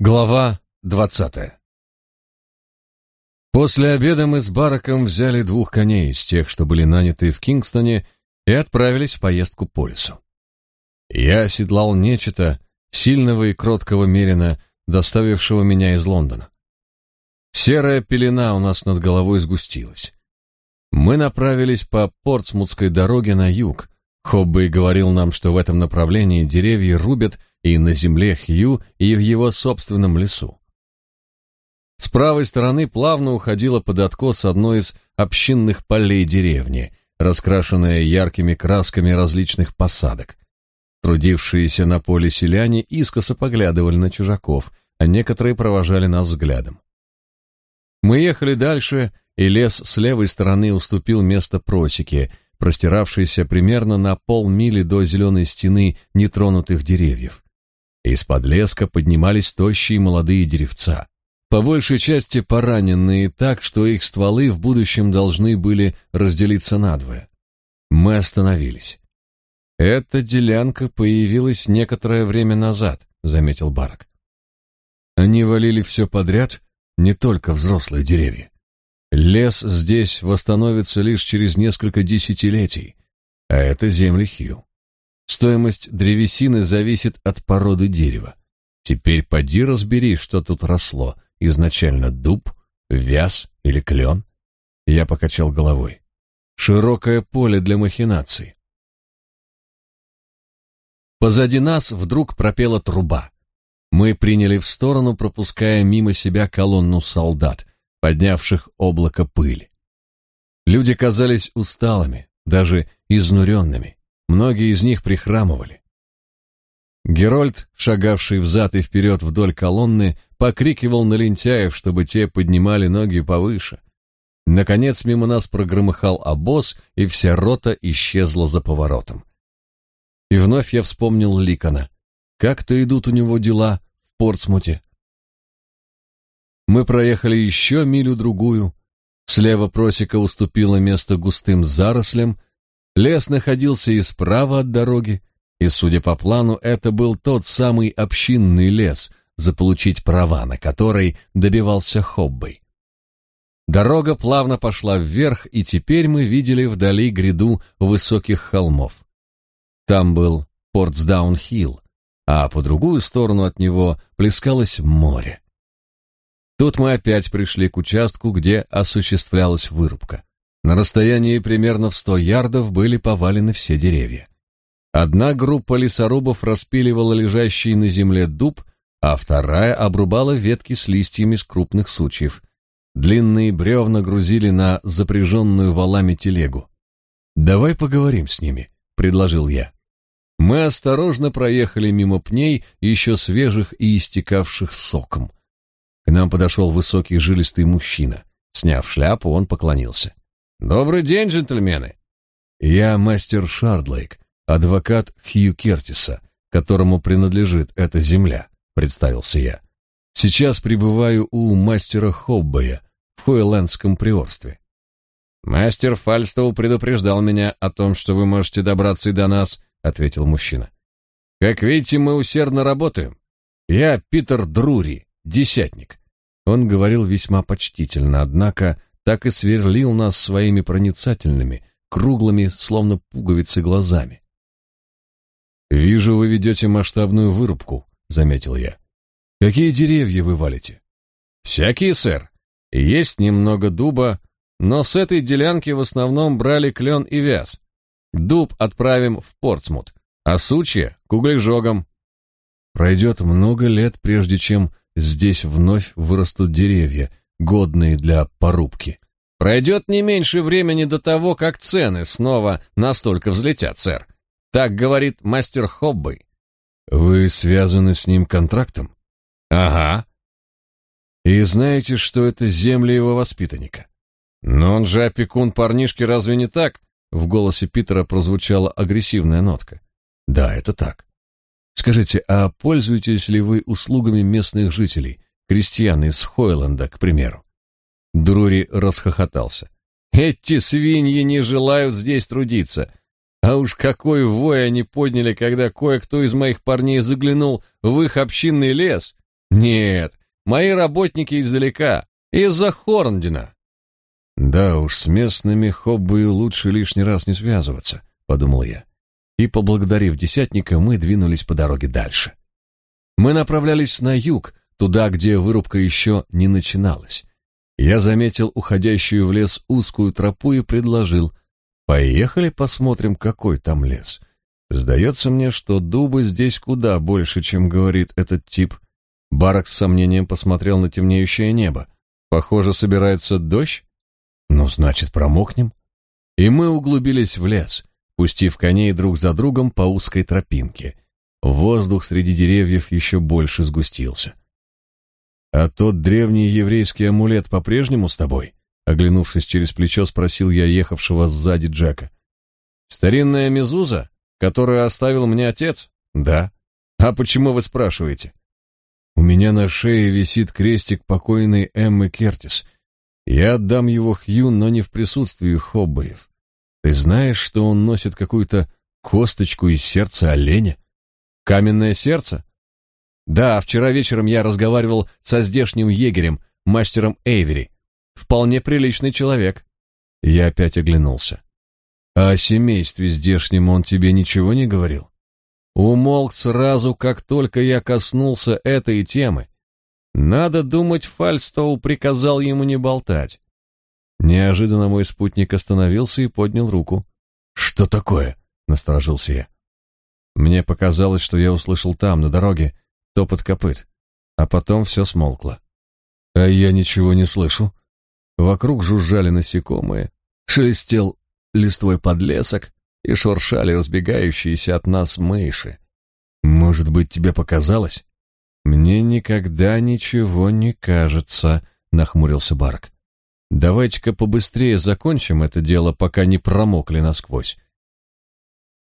Глава двадцатая После обеда мы с Бараком взяли двух коней из тех, что были наняты в Кингстоне, и отправились в поездку по лесу. Я оседлал нечто, сильного и кроткого мерина, доставившего меня из Лондона. Серая пелена у нас над головой сгустилась. Мы направились по Портсмутской дороге на юг. Хоббей говорил нам, что в этом направлении деревья рубят и на земле Хью, и в его собственном лесу. С правой стороны плавно уходило под откос одно из общинных полей деревни, раскрашенное яркими красками различных посадок. Трудившиеся на поле селяне искоса поглядывали на чужаков, а некоторые провожали нас взглядом. Мы ехали дальше, и лес с левой стороны уступил место просеке, простиравшейся примерно на полмили до зеленой стены нетронутых деревьев. Из-под леска поднимались тощие молодые деревца, по большей части пораненные так, что их стволы в будущем должны были разделиться надвое. Мы остановились. «Эта делянка появилась некоторое время назад», — заметил Барак. Они валили все подряд, не только взрослые деревья. Лес здесь восстановится лишь через несколько десятилетий, а это земли Хью. Стоимость древесины зависит от породы дерева. Теперь поди разбери, что тут росло. Изначально дуб, вяз или клен. Я покачал головой. Широкое поле для махинаций. Позади нас вдруг пропела труба. Мы приняли в сторону, пропуская мимо себя колонну солдат, поднявших облако пыли. Люди казались усталыми, даже изнуренными. Многие из них прихрамывали. Герольд, шагавший взад и вперед вдоль колонны, покрикивал на лентяев, чтобы те поднимали ноги повыше. Наконец мимо нас прогромыхал обоз, и вся рота исчезла за поворотом. И вновь я вспомнил Ликона. Как-то идут у него дела в Портсмуте. Мы проехали еще милю-другую. Слева просека уступила место густым зарослям, Лес находился и справа от дороги, и, судя по плану, это был тот самый общинный лес, заполучить права на который добивался Хоббей. Дорога плавно пошла вверх, и теперь мы видели вдали гряду высоких холмов. Там был Портсдаун-Хилл, а по другую сторону от него плескалось море. Тут мы опять пришли к участку, где осуществлялась вырубка. На расстоянии примерно в сто ярдов были повалены все деревья. Одна группа лесорубов распиливала лежащий на земле дуб, а вторая обрубала ветки с листьями с крупных сучьев. Длинные бревна грузили на запряженную валами телегу. «Давай поговорим с ними», — предложил я. Мы осторожно проехали мимо пней, еще свежих и истекавших соком. К нам подошел высокий жилистый мужчина. Сняв шляпу, он поклонился. Добрый день, джентльмены. Я мастер Шардлейк, адвокат Хью Кертиса, которому принадлежит эта земля, представился я. Сейчас пребываю у мастера Хоббея в Хойлендском приорстве. Мастер Фальстоу предупреждал меня о том, что вы можете добраться и до нас, ответил мужчина. Как видите, мы усердно работаем. Я Питер Друри, десятник. Он говорил весьма почтительно, однако так и сверлил нас своими проницательными, круглыми, словно пуговицы, глазами. «Вижу, вы ведете масштабную вырубку», — заметил я. «Какие деревья вы валите?» «Всякие, сэр. Есть немного дуба, но с этой делянки в основном брали клен и вяз. Дуб отправим в Портсмут, а сучья — к углежогам». «Пройдет много лет, прежде чем здесь вновь вырастут деревья, годные для порубки. Пройдет не меньше времени до того, как цены снова настолько взлетят, сэр. Так говорит мастер Хоббы. Вы связаны с ним контрактом? Ага. И знаете, что это земли его воспитанника? Но он же опекун парнишки, разве не так? В голосе Питера прозвучала агрессивная нотка. Да, это так. Скажите, а пользуетесь ли вы услугами местных жителей? Крестьян из Хойленда, к примеру. Друри расхохотался. Эти свиньи не желают здесь трудиться. А уж какой вой они подняли, когда кое-кто из моих парней заглянул в их общинный лес. Нет, мои работники издалека, из-за Хорндина. Да уж, с местными хоббою лучше лишний раз не связываться, подумал я. И, поблагодарив десятника, мы двинулись по дороге дальше. Мы направлялись на юг, туда, где вырубка еще не начиналась. Я заметил уходящую в лес узкую тропу и предложил: "Поехали посмотрим, какой там лес". Сдается мне, что дубы здесь куда больше, чем говорит этот тип. Барак с сомнением посмотрел на темнеющее небо. Похоже, собирается дождь. Ну, значит, промокнем. И мы углубились в лес, пустив коней друг за другом по узкой тропинке. Воздух среди деревьев еще больше сгустился. А тот древний еврейский амулет по-прежнему с тобой? Оглянувшись через плечо, спросил я ехавшего сзади Джека. Старинная мезуза? которую оставил мне отец? Да. А почему вы спрашиваете? У меня на шее висит крестик покойной Эммы Кертис. Я отдам его Хью, но не в присутствии Хоббоев. Ты знаешь, что он носит какую-то косточку из сердца оленя? Каменное сердце? Да, вчера вечером я разговаривал со здешним егерем, мастером Эйвери. Вполне приличный человек. Я опять оглянулся. О семействе здешнем он тебе ничего не говорил? Умолк сразу, как только я коснулся этой темы. Надо думать, Фальстоу приказал ему не болтать. Неожиданно мой спутник остановился и поднял руку. «Что такое?» — насторожился я. Мне показалось, что я услышал там, на дороге, топот копыт, а потом все смолкло. А я ничего не слышу. Вокруг жужжали насекомые, шелестел листвой подлесок и шуршали разбегающиеся от нас мыши. Может быть, тебе показалось? Мне никогда ничего не кажется, нахмурился Барк. Давайте-ка побыстрее закончим это дело, пока не промокли насквозь.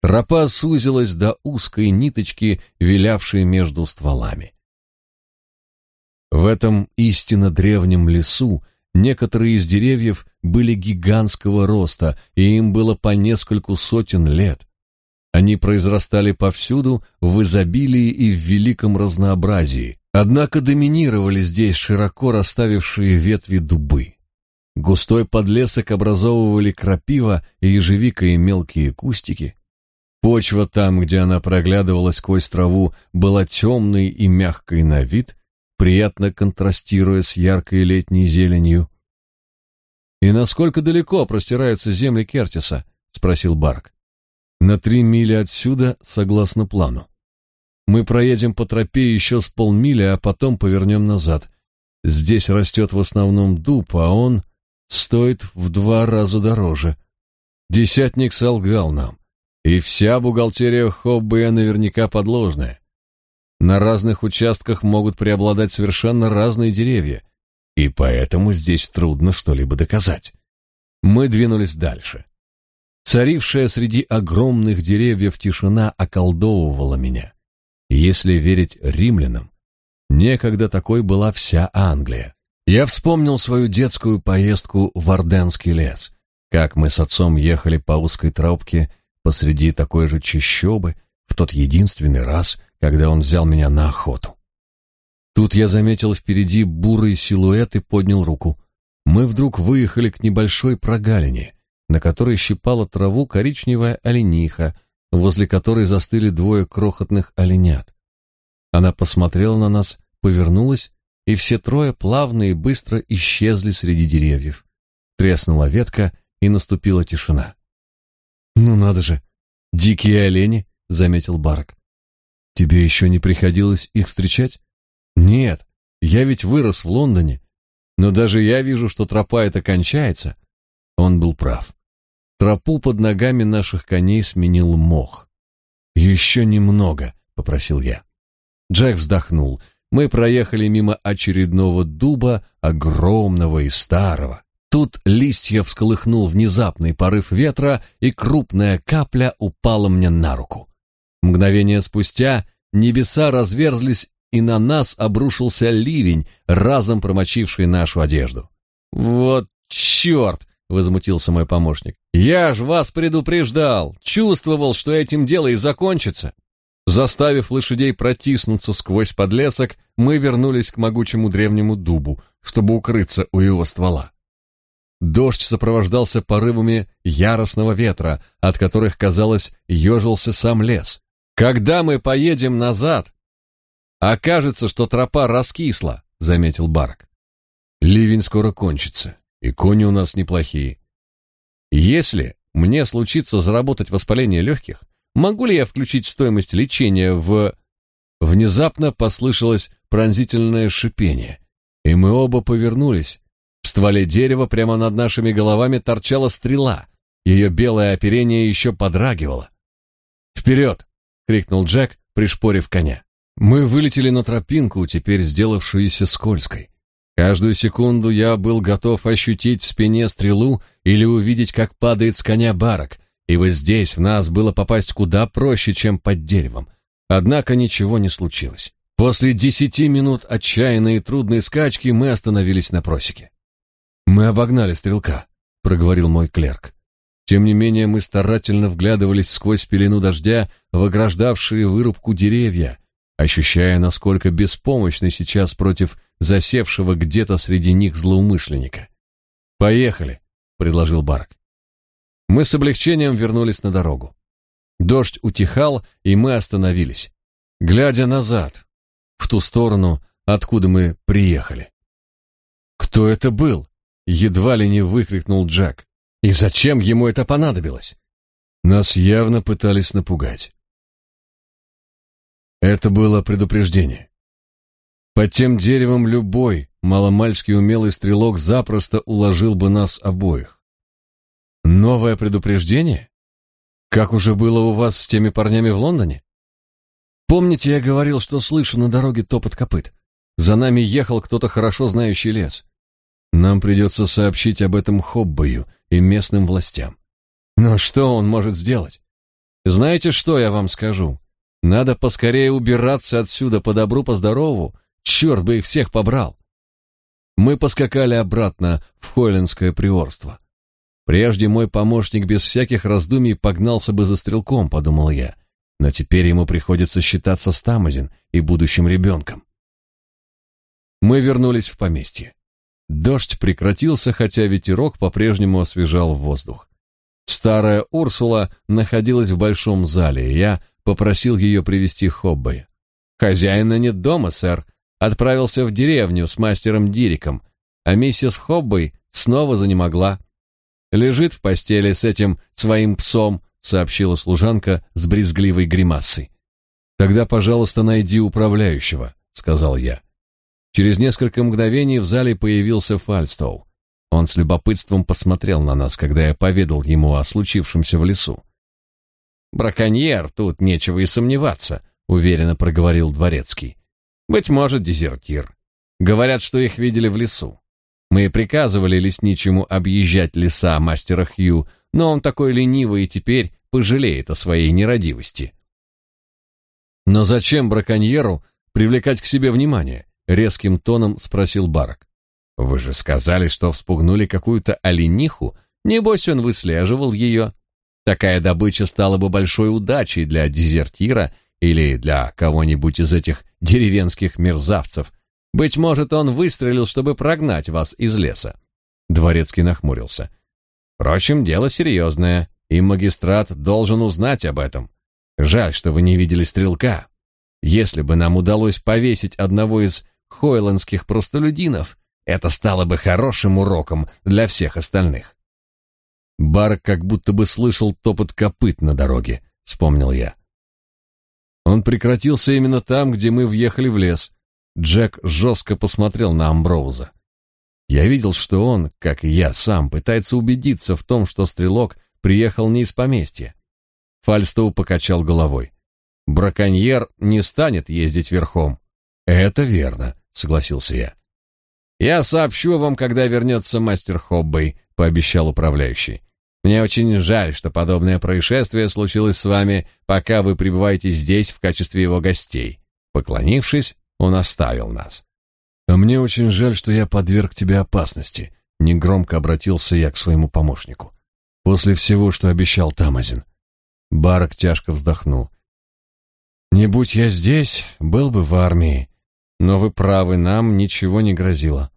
Тропа сузилась до узкой ниточки, вилявшей между стволами. В этом истинно древнем лесу Некоторые из деревьев были гигантского роста, и им было по нескольку сотен лет. Они произрастали повсюду в изобилии и в великом разнообразии, однако доминировали здесь широко расставившие ветви дубы. Густой подлесок образовывали крапива, ежевика и мелкие кустики. Почва там, где она проглядывала сквозь траву, была темной и мягкой на вид, приятно контрастируя с яркой летней зеленью. «И насколько далеко простираются земли Кертиса?» — спросил Барк. «На три мили отсюда, согласно плану. Мы проедем по тропе еще с полмили, а потом повернем назад. Здесь растет в основном дуб, а он стоит в два раза дороже. Десятник солгал нам, и вся бухгалтерия Хоббея наверняка подложная. На разных участках могут преобладать совершенно разные деревья, и поэтому здесь трудно что-либо доказать. Мы двинулись дальше. Царившая среди огромных деревьев тишина околдовывала меня. Если верить римлянам, некогда такой была вся Англия. Я вспомнил свою детскую поездку в Орденский лес, как мы с отцом ехали по узкой тропке посреди такой же чащобы в тот единственный раз, когда он взял меня на охоту. Тут я заметил впереди бурый силуэт и поднял руку. Мы вдруг выехали к небольшой прогалине, на которой щипала траву коричневая олениха, возле которой застыли двое крохотных оленят. Она посмотрела на нас, повернулась, и все трое плавно и быстро исчезли среди деревьев. Треснула ветка, и наступила тишина. «Ну надо же! Дикие олени!» — заметил Барак. Тебе еще не приходилось их встречать? Нет, я ведь вырос в Лондоне. Но даже я вижу, что тропа эта кончается. Он был прав. Тропу под ногами наших коней сменил мох. «Еще немного», — попросил я. Джек вздохнул. Мы проехали мимо очередного дуба, огромного и старого. Тут листья всколыхнул внезапный порыв ветра, и крупная капля упала мне на руку. Мгновение спустя небеса разверзлись, и на нас обрушился ливень, разом промочивший нашу одежду. «Вот черт!» — возмутился мой помощник. «Я ж вас предупреждал! Чувствовал, что этим дело и закончится!» Заставив лошадей протиснуться сквозь подлесок, мы вернулись к могучему древнему дубу, чтобы укрыться у его ствола. Дождь сопровождался порывами яростного ветра, от которых, казалось, ежился сам лес. «Когда мы поедем назад?» «Окажется, что тропа раскисла», — заметил Барк. «Ливень скоро кончится, и кони у нас неплохие. Если мне случится заработать воспаление легких, могу ли я включить стоимость лечения в...» Внезапно послышалось пронзительное шипение, и мы оба повернулись, в стволе дерева прямо над нашими головами торчала стрела. Ее белое оперение еще подрагивало. «Вперед!» — крикнул Джек, пришпорив коня. Мы вылетели на тропинку, теперь сделавшуюся скользкой. Каждую секунду я был готов ощутить в спине стрелу или увидеть, как падает с коня барок, ибо здесь в нас было попасть куда проще, чем под деревом. Однако ничего не случилось. После десяти минут отчаянной и трудной скачки мы остановились на просеке. Мы обогнали стрелка, проговорил мой клерк. Тем не менее, мы старательно вглядывались сквозь пелену дождя в ограждавшие вырубку деревья, ощущая, насколько беспомощны сейчас против засевшего где-то среди них злоумышленника. «Поехали», — предложил Барк. Мы с облегчением вернулись на дорогу. Дождь утихал, и мы остановились, глядя назад, в ту сторону, откуда мы приехали. «Кто это был?» Едва ли не выкрикнул Джек. И зачем ему это понадобилось? Нас явно пытались напугать. Это было предупреждение. Под тем деревом любой маломальски умелый стрелок запросто уложил бы нас обоих. Новое предупреждение? Как уже было у вас с теми парнями в Лондоне? Помните, я говорил, что слышу на дороге топот копыт? За нами ехал кто-то хорошо знающий лес. Нам придется сообщить об этом Хоббою и местным властям. Но что он может сделать? Знаете, что я вам скажу? Надо поскорее убираться отсюда по добру, по здорову. Черт бы их всех побрал. Мы поскакали обратно в Хойлендское приорство. Прежде мой помощник без всяких раздумий погнался бы за стрелком, подумал я. Но теперь ему приходится считаться с Тамазин и будущим ребенком. Мы вернулись в поместье. Дождь прекратился, хотя ветерок по-прежнему освежал воздух. Старая Урсула находилась в большом зале, и я попросил ее привести Хоббоя. «Хозяина нет дома, сэр. Отправился в деревню с мастером Дириком, а миссис Хоббой снова занемогла. Лежит в постели с этим своим псом», — сообщила служанка с брезгливой гримасой. «Тогда, пожалуйста, найди управляющего», — сказал я. Через несколько мгновений в зале появился Фальстоу. Он с любопытством посмотрел на нас, когда я поведал ему о случившемся в лесу. «Браконьер, тут нечего и сомневаться», — уверенно проговорил Дворецкий. «Быть может, дезертир. Говорят, что их видели в лесу. Мы приказывали лесничему объезжать леса мастера Хью, но он такой ленивый и теперь пожалеет о своей нерадивости». «Но зачем браконьеру привлекать к себе внимание?» Резким тоном спросил Барак. Вы же сказали, что вспугнули какую-то олениху, небось он выслеживал ее. Такая добыча стала бы большой удачей для дезертира или для кого-нибудь из этих деревенских мерзавцев. Быть может, он выстрелил, чтобы прогнать вас из леса. Дворецкий нахмурился. Впрочем, дело серьезное, и магистрат должен узнать об этом. Жаль, что вы не видели стрелка. Если бы нам удалось повесить одного из хойландских простолюдинов, это стало бы хорошим уроком для всех остальных. Бар как будто бы слышал топот копыт на дороге, вспомнил я. Он прекратился именно там, где мы въехали в лес. Джек жестко посмотрел на Амброуза. Я видел, что он, как и я сам, пытается убедиться в том, что стрелок приехал не из поместья. Фальстоу покачал головой. Браконьер не станет ездить верхом. Это верно, согласился я. Я сообщу вам, когда вернется мастер Хоббей, пообещал управляющий. Мне очень жаль, что подобное происшествие случилось с вами, пока вы пребываете здесь в качестве его гостей. Поклонившись, он оставил нас. А мне очень жаль, что я подверг тебе опасности, негромко обратился я к своему помощнику. После всего, что обещал Тамазин. Барак тяжко вздохнул. Не будь я здесь, был бы в армии. Но вы правы, нам ничего не грозило.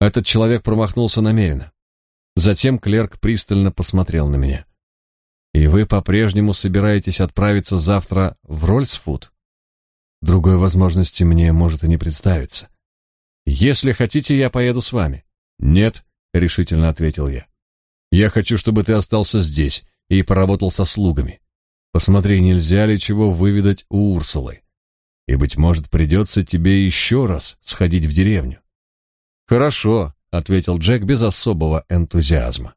Этот человек промахнулся намеренно. Затем клерк пристально посмотрел на меня. И вы по-прежнему собираетесь отправиться завтра в Рольсфуд? Другой возможности мне может и не представиться. Если хотите, я поеду с вами. Нет, решительно ответил я. Я хочу, чтобы ты остался здесь и поработал со слугами. Посмотри, нельзя ли чего выведать у Урсулы. И быть может, придется тебе еще раз сходить в деревню. Хорошо, ответил Джек без особого энтузиазма.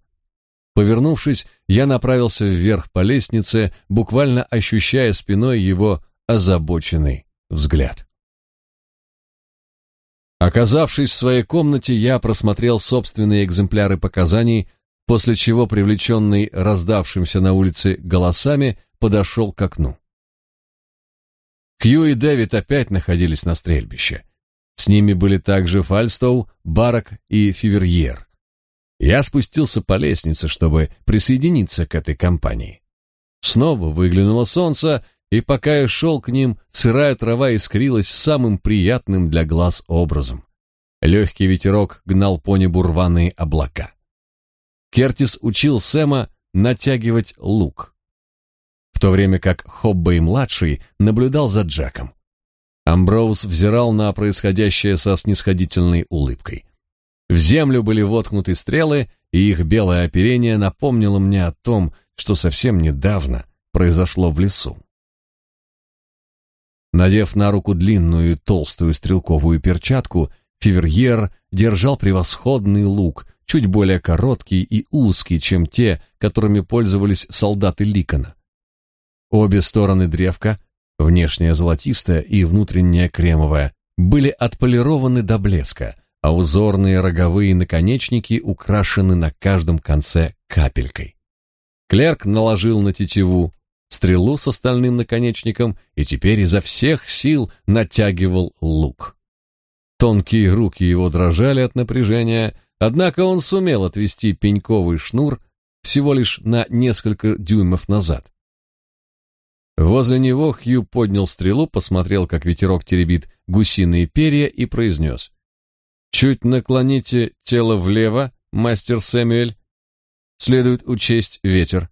Повернувшись, я направился вверх по лестнице, буквально ощущая спиной его озабоченный взгляд. Оказавшись в своей комнате, я просмотрел собственные экземпляры показаний, после чего, привлеченный раздавшимся на улице голосами, подошел к окну. Кью и Дэвид опять находились на стрельбище. С ними были также Фальстоу, Барак и Фиверьер. Я спустился по лестнице, чтобы присоединиться к этой компании. Снова выглянуло солнце, и пока я шел к ним, сырая трава искрилась самым приятным для глаз образом. Легкий ветерок гнал по небу рваные облака. Кертис учил Сэма натягивать лук, то время как Хоббей-младший наблюдал за Джеком. Амброуз взирал на происходящее со снисходительной улыбкой. В землю были воткнуты стрелы, и их белое оперение напомнило мне о том, что совсем недавно произошло в лесу. Надев на руку длинную толстую стрелковую перчатку, Фиверьер держал превосходный лук, чуть более короткий и узкий, чем те, которыми пользовались солдаты Ликона. Обе стороны древка, внешняя золотистая и внутренняя кремовая, были отполированы до блеска, а узорные роговые наконечники украшены на каждом конце капелькой. Клерк наложил на тетиву стрелу с остальным наконечником и теперь изо всех сил натягивал лук. Тонкие руки его дрожали от напряжения, однако он сумел отвести пеньковый шнур всего лишь на несколько дюймов назад. Возле него Хью поднял стрелу, посмотрел, как ветерок теребит гусиные перья и произнес. Чуть наклоните тело влево, мастер Сэмюэль. Следует учесть ветер.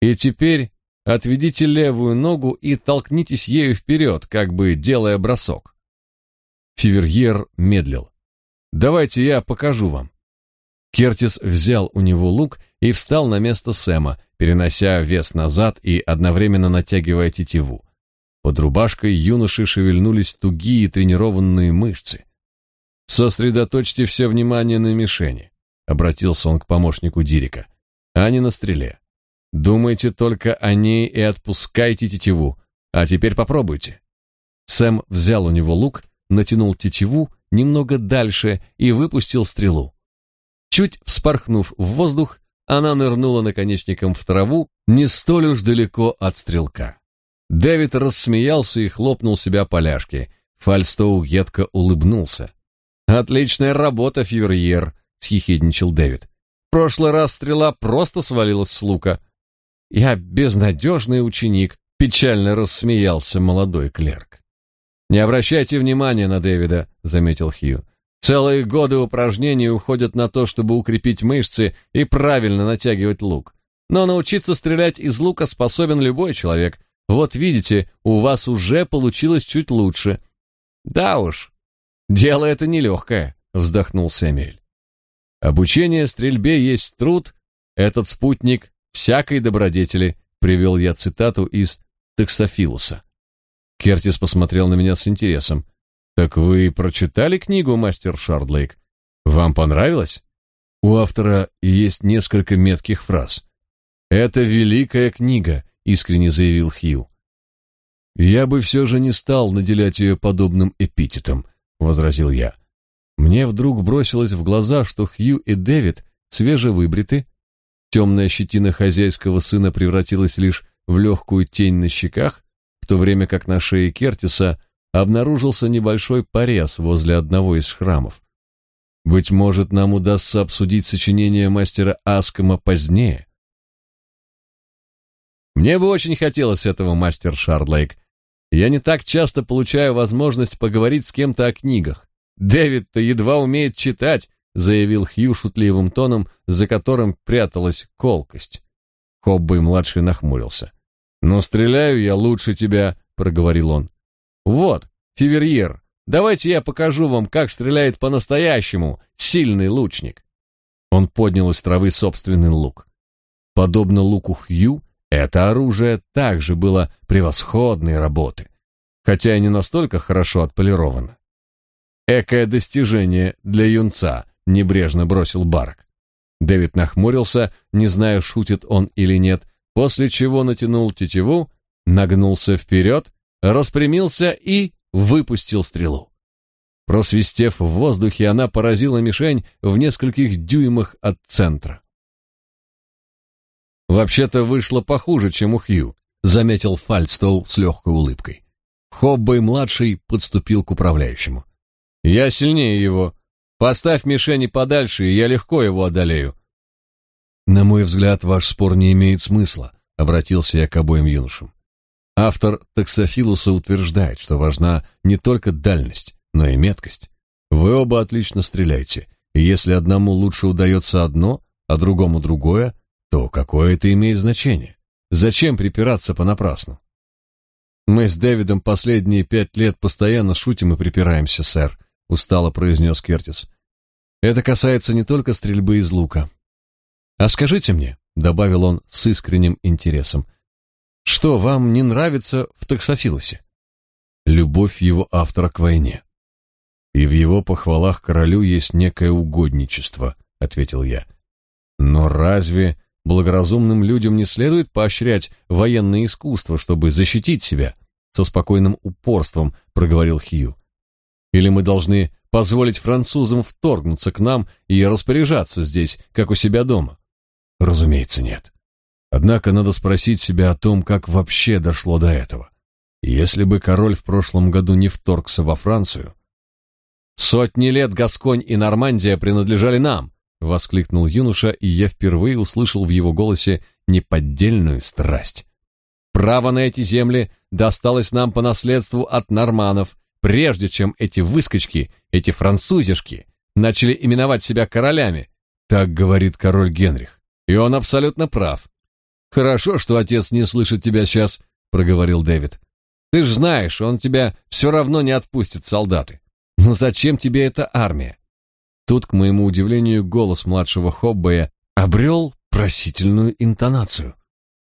И теперь отведите левую ногу и толкнитесь ею вперед, как бы делая бросок. Фиверьер медлил. Давайте я покажу вам. Кертис взял у него лук и встал на место Сэма, перенося вес назад и одновременно натягивая тетиву. Под рубашкой юноши шевельнулись тугие тренированные мышцы. Сосредоточьте все внимание на мишени, обратился он к помощнику Дирика, а не на стреле. Думайте только о ней и отпускайте тетиву. А теперь попробуйте. Сэм взял у него лук, натянул тетиву немного дальше и выпустил стрелу. Чуть вспорхнув в воздух, она нырнула наконечником в траву не столь уж далеко от стрелка. Дэвид рассмеялся и хлопнул себя по ляжке. Фальстоу едко улыбнулся. Отличная работа, Фьюрьер, съехидничал Дэвид. В прошлый раз стрела просто свалилась с лука. Я безнадежный ученик, печально рассмеялся молодой клерк. Не обращайте внимания на Дэвида, заметил Хью. Целые годы упражнений уходят на то, чтобы укрепить мышцы и правильно натягивать лук. Но научиться стрелять из лука способен любой человек. Вот видите, у вас уже получилось чуть лучше. Да уж, Дело это нелегкое, вздохнул Сэмюэль. Обучение стрельбе есть труд, этот спутник всякой добродетели, привел я цитату из Тексофилуса. Кертис посмотрел на меня с интересом. Так вы прочитали книгу, мастер Шардлейк? Вам понравилось? У автора есть несколько метких фраз. Это великая книга, искренне заявил Хью. Я бы все же не стал наделять ее подобным эпитетом. — возразил я. Мне вдруг бросилось в глаза, что Хью и Дэвид свежевыбриты, темная щетина хозяйского сына превратилась лишь в легкую тень на щеках, в то время как на шее Кертиса обнаружился небольшой порез возле одного из шрамов. Быть может, нам удастся обсудить сочинение мастера Аскома позднее. Мне бы очень хотелось этого, мастер Шардлейк. Я не так часто получаю возможность поговорить с кем-то о книгах. Дэвид-то едва умеет читать, заявил Хью шутливым тоном, за которым пряталась колкость. Хоббей-младший нахмурился. «Но стреляю я лучше тебя», — проговорил он. «Вот, Фиверьер, давайте я покажу вам, как стреляет по-настоящему сильный лучник». Он поднял из травы собственный лук. Подобно луку Хью, это оружие также было превосходной работы, хотя и не настолько хорошо отполировано. «Экое достижение для юнца», — небрежно бросил Барк. Дэвид нахмурился, не зная, шутит он или нет, после чего натянул тетиву, нагнулся вперед, распрямился и выпустил стрелу. Просвистев в воздухе, она поразила мишень в нескольких дюймах от центра. «Вообще-то вышло похуже, чем у Хью», — заметил Фальстоу с легкой улыбкой. Хоббей-младший подступил к управляющему. «Я сильнее его. Поставь мишени подальше, и я легко его одолею. На мой взгляд, ваш спор не имеет смысла, обратился я к обоим юношам. Автор таксофилуса утверждает, что важна не только дальность, но и меткость. Вы оба отлично стреляете, и если одному лучше удается одно, а другому другое, то какое это имеет значение? Зачем припираться понапрасну? Мы с Дэвидом последние пять лет постоянно шутим и припираемся, сэр, устало произнес Кертис. Это касается не только стрельбы из лука. А скажите мне, добавил он с искренним интересом, что вам не нравится в таксофилусе? Любовь его автора к войне. И в его похвалах королю есть некое угодничество, ответил я. Но разве благоразумным людям не следует поощрять военное искусство, чтобы защитить себя? Со спокойным упорством проговорил Хью. Или мы должны позволить французам вторгнуться к нам и распоряжаться здесь, как у себя дома? Разумеется, нет. Однако надо спросить себя о том, как вообще дошло до этого. Если бы король в прошлом году не вторгся во Францию... «Сотни лет Гасконь и Нормандия принадлежали нам!» — воскликнул юноша, и я впервые услышал в его голосе неподдельную страсть. «Право на эти земли досталось нам по наследству от норманов, прежде чем эти выскочки, эти французишки, начали именовать себя королями. Так говорит король Генрих. И он абсолютно прав. Хорошо, что отец не слышит тебя сейчас, проговорил Дэвид. Ты ж знаешь, он тебя все равно не отпустит солдаты. Но зачем тебе эта армия? Тут, к моему удивлению, голос младшего Хоббея обрел просительную интонацию.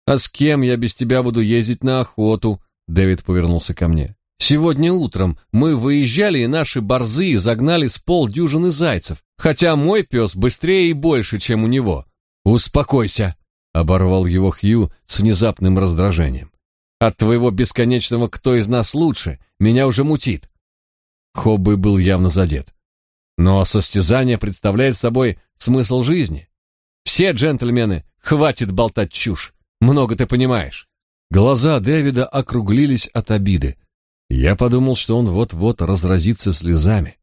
«А с кем я без тебя буду ездить на охоту?» Дэвид повернулся ко мне. Сегодня утром мы выезжали, и наши борзые загнали с полдюжины зайцев, хотя мой пес быстрее и больше, чем у него. Успокойся, оборвал его Хью с внезапным раздражением. От твоего бесконечного «кто из нас лучше» меня уже мутит. Хобби был явно задет. Но состязание представляет собой смысл жизни. Все джентльмены, хватит болтать чушь. Много ты понимаешь. Глаза Дэвида округлились от обиды. Я подумал, что он вот-вот разразится слезами.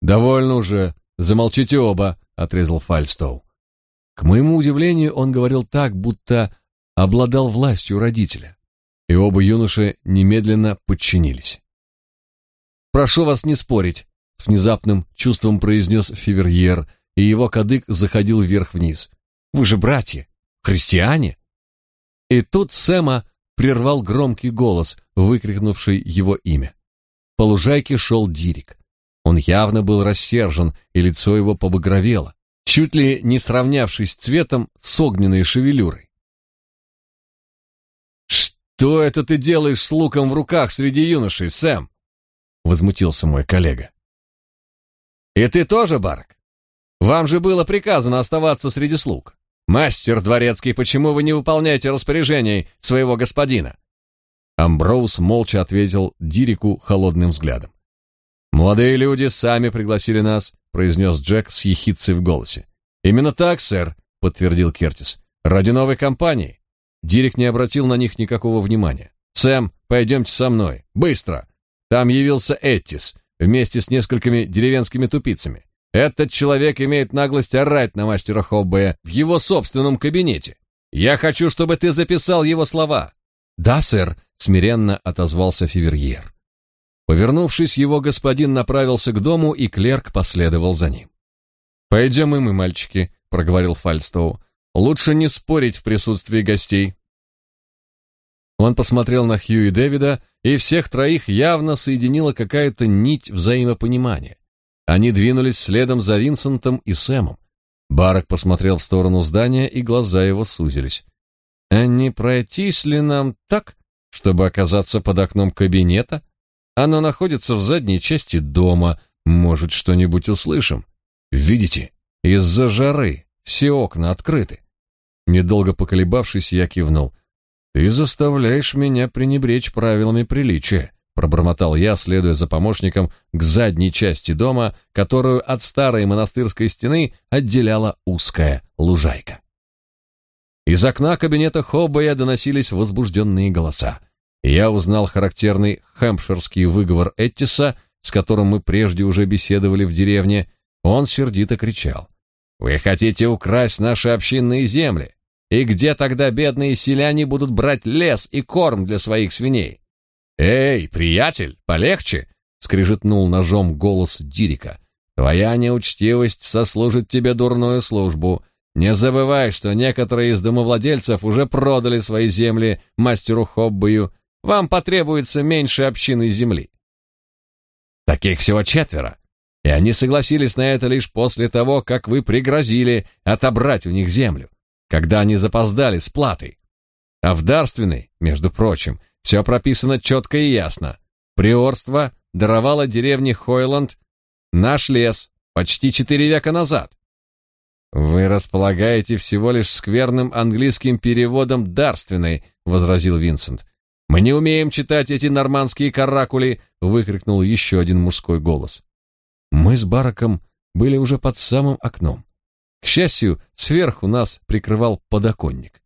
«Довольно уже, замолчите оба», — отрезал Фальстоу. К моему удивлению, он говорил так, будто обладал властью родителя, и оба юноши немедленно подчинились. «Прошу вас не спорить», — с внезапным чувством произнес Фиверьер, и его кадык заходил вверх-вниз. «Вы же братья, христиане!» И тут Сэма прервал громкий голос, выкрикнувший его имя. По лужайке шел Дирик. Он явно был рассержен, и лицо его побагровело, чуть ли не сравнявшись цветом с огненной шевелюрой. «Что это ты делаешь с луком в руках среди юношей, Сэм?» — возмутился мой коллега. «И ты тоже, Барк? Вам же было приказано оставаться среди слуг. Мастер дворецкий, почему вы не выполняете распоряжений своего господина? Амброуз молча ответил Дирику холодным взглядом. Молодые люди сами пригласили нас, произнес Джек с ехидцей в голосе. Именно так, сэр, подтвердил Кертис. Ради новой компании. Дирик не обратил на них никакого внимания. Сэм, пойдемте со мной, быстро. Там явился Эттис вместе с несколькими деревенскими тупицами. Этот человек имеет наглость орать на мастера Хоббея в его собственном кабинете. Я хочу, чтобы ты записал его слова. Да, сэр, смиренно отозвался Фиверьер. Повернувшись, его господин направился к дому, и клерк последовал за ним. «Пойдем и мы, мальчики», — проговорил Фальстоу. «Лучше не спорить в присутствии гостей». Он посмотрел на Хью и Дэвида, и всех троих явно соединила какая-то нить взаимопонимания. Они двинулись следом за Винсентом и Сэмом. Барак посмотрел в сторону здания, и глаза его сузились. «А не пройтись ли нам так, чтобы оказаться под окном кабинета? Оно находится в задней части дома. Может, что-нибудь услышим? Видите, из-за жары все окна открыты». Недолго поколебавшись, я кивнул. «Ты заставляешь меня пренебречь правилами приличия», — пробормотал я, следуя за помощником к задней части дома, которую от старой монастырской стены отделяла узкая лужайка. Из окна кабинета Хоббея доносились возбужденные голоса. Я узнал характерный хэмпширский выговор Эттиса, с которым мы прежде уже беседовали в деревне. Он сердито кричал. «Вы хотите украсть наши общинные земли? И где тогда бедные селяне будут брать лес и корм для своих свиней? Эй, приятель, полегче, скрижетнул ножом голос Дирика. Твоя неучтивость сослужит тебе дурную службу. Не забывай, что некоторые из домовладельцев уже продали свои земли мастеру Хоббою. Вам потребуется меньше общины земли. Таких всего четверо. И они согласились на это лишь после того, как вы пригрозили отобрать у них землю когда они запоздали с платой. А в дарственной, между прочим, все прописано четко и ясно. Приорство даровало деревне Хойланд наш лес почти четыре века назад. Вы располагаете всего лишь скверным английским переводом дарственной, возразил Винсент. Мы не умеем читать эти нормандские каракули, выкрикнул еще один мужской голос. Мы с Бараком были уже под самым окном. К счастью, сверху нас прикрывал подоконник.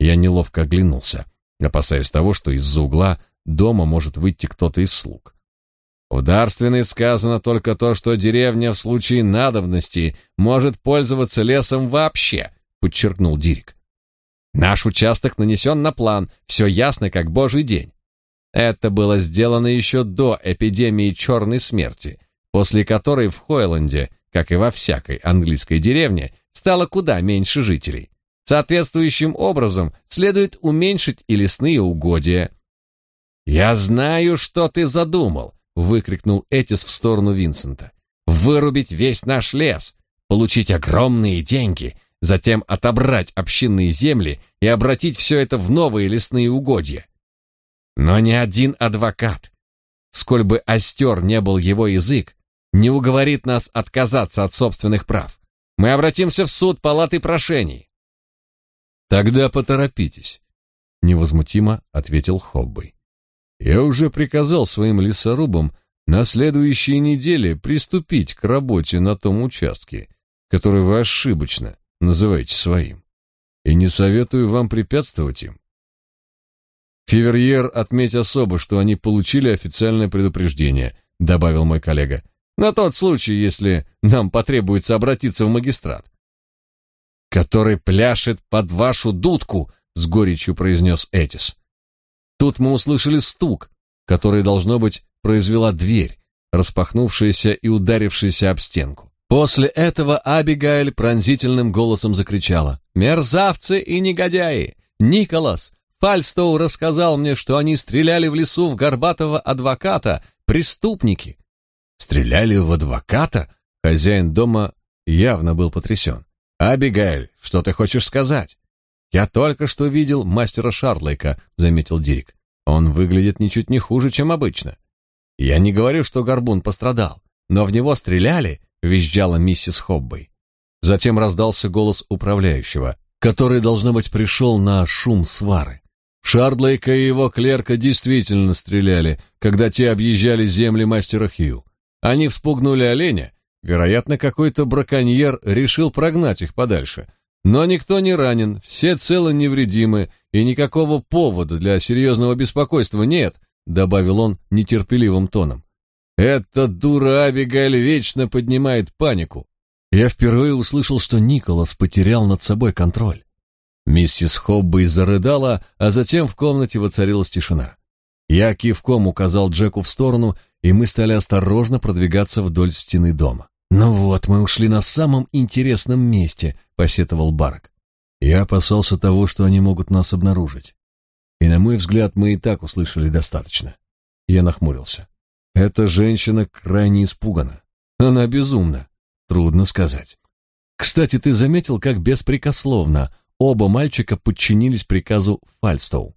Я неловко оглянулся, опасаясь того, что из-за угла дома может выйти кто-то из слуг. В дарственной сказано только то, что деревня в случае надобности может пользоваться лесом вообще, подчеркнул Дирик. Наш участок нанесен на план, все ясно, как божий день. Это было сделано еще до эпидемии черной смерти, после которой в Хойланде как и во всякой английской деревне, стало куда меньше жителей. Соответствующим образом следует уменьшить и лесные угодья. «Я знаю, что ты задумал!» — выкрикнул Этис в сторону Винсента. «Вырубить весь наш лес, получить огромные деньги, затем отобрать общинные земли и обратить все это в новые лесные угодья. Но ни один адвокат, сколь бы остер не был его язык, не уговорит нас отказаться от собственных прав. Мы обратимся в суд палаты прошений. Тогда поторопитесь, невозмутимо ответил Хоббей. Я уже приказал своим лесорубам на следующей неделе приступить к работе на том участке, который вы ошибочно называете своим. И не советую вам препятствовать им. Фиверьер отметь особо, что они получили официальное предупреждение, добавил мой коллега. На тот случай, если нам потребуется обратиться в магистрат. Который пляшет под вашу дудку, с горечью произнес Этис. Тут мы услышали стук, который должно быть произвела дверь, распахнувшаяся и ударившаяся об стенку. После этого Абигайль пронзительным голосом закричала: "Мерзавцы и негодяи! Николас, Фальстоу рассказал мне, что они стреляли в лесу в горбатого адвоката, преступники, Стреляли в адвоката? Хозяин дома явно был потрясен. «Абигайль, что ты хочешь сказать?» «Я только что видел мастера Шардлейка», — заметил Дирик. «Он выглядит ничуть не хуже, чем обычно». «Я не говорю, что Горбун пострадал, но в него стреляли», — визжала миссис Хоббей. Затем раздался голос управляющего, который, должно быть, пришел на шум свары. Шардлейка и его клерка действительно стреляли, когда те объезжали земли мастера Хью. Они вспугнули оленя. Вероятно, какой-то браконьер решил прогнать их подальше. Но никто не ранен, все целы невредимы, и никакого повода для серьезного беспокойства нет, добавил он нетерпеливым тоном. Эта дура Абигайль вечно поднимает панику. Я впервые услышал, что Николас потерял над собой контроль. Миссис Хобби зарыдала, а затем в комнате воцарилась тишина. Я кивком указал Джеку в сторону, и мы стали осторожно продвигаться вдоль стены дома. «Ну вот, мы ушли на самом интересном месте», — посетовал Барак. Я опасался того, что они могут нас обнаружить. И, на мой взгляд, мы и так услышали достаточно. Я нахмурился. Эта женщина крайне испугана. Она безумна. Трудно сказать. Кстати, ты заметил, как беспрекословно оба мальчика подчинились приказу Фальстоу?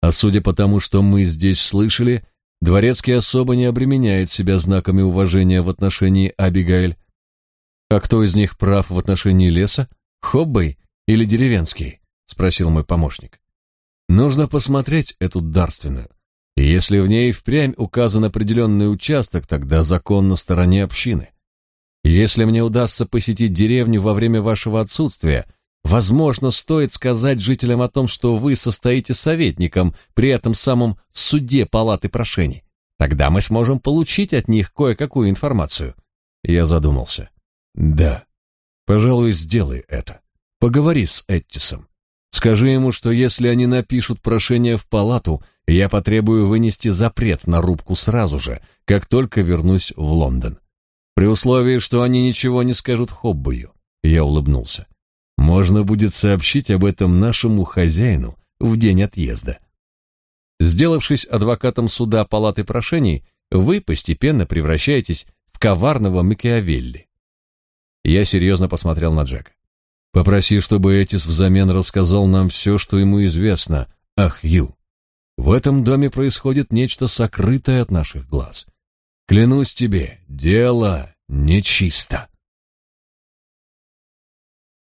А судя по тому, что мы здесь слышали, Дворецкий особо не обременяет себя знаками уважения в отношении Абигайль. А кто из них прав в отношении леса? Хоббей или деревенский? спросил мой помощник. Нужно посмотреть эту дарственную. И если в ней впрямь указан определенный участок, тогда закон на стороне общины. Если мне удастся посетить деревню во время вашего отсутствия, возможно, стоит сказать жителям о том, что вы состоите советником при этом самом суде палаты прошений. Тогда мы сможем получить от них кое-какую информацию. Я задумался. Да, пожалуй, сделай это. Поговори с Эттисом. Скажи ему, что если они напишут прошение в палату, я потребую вынести запрет на рубку сразу же, как только вернусь в Лондон. При условии, что они ничего не скажут Хоббою. Я улыбнулся. Можно будет сообщить об этом нашему хозяину в день отъезда. Сделавшись адвокатом суда палаты прошений, вы постепенно превращаетесь в коварного Макиавелли. Я серьезно посмотрел на Джека. Попроси, чтобы Этис взамен рассказал нам все, что ему известно о Хью. В этом доме происходит нечто сокрытое от наших глаз. Клянусь тебе, дело нечисто.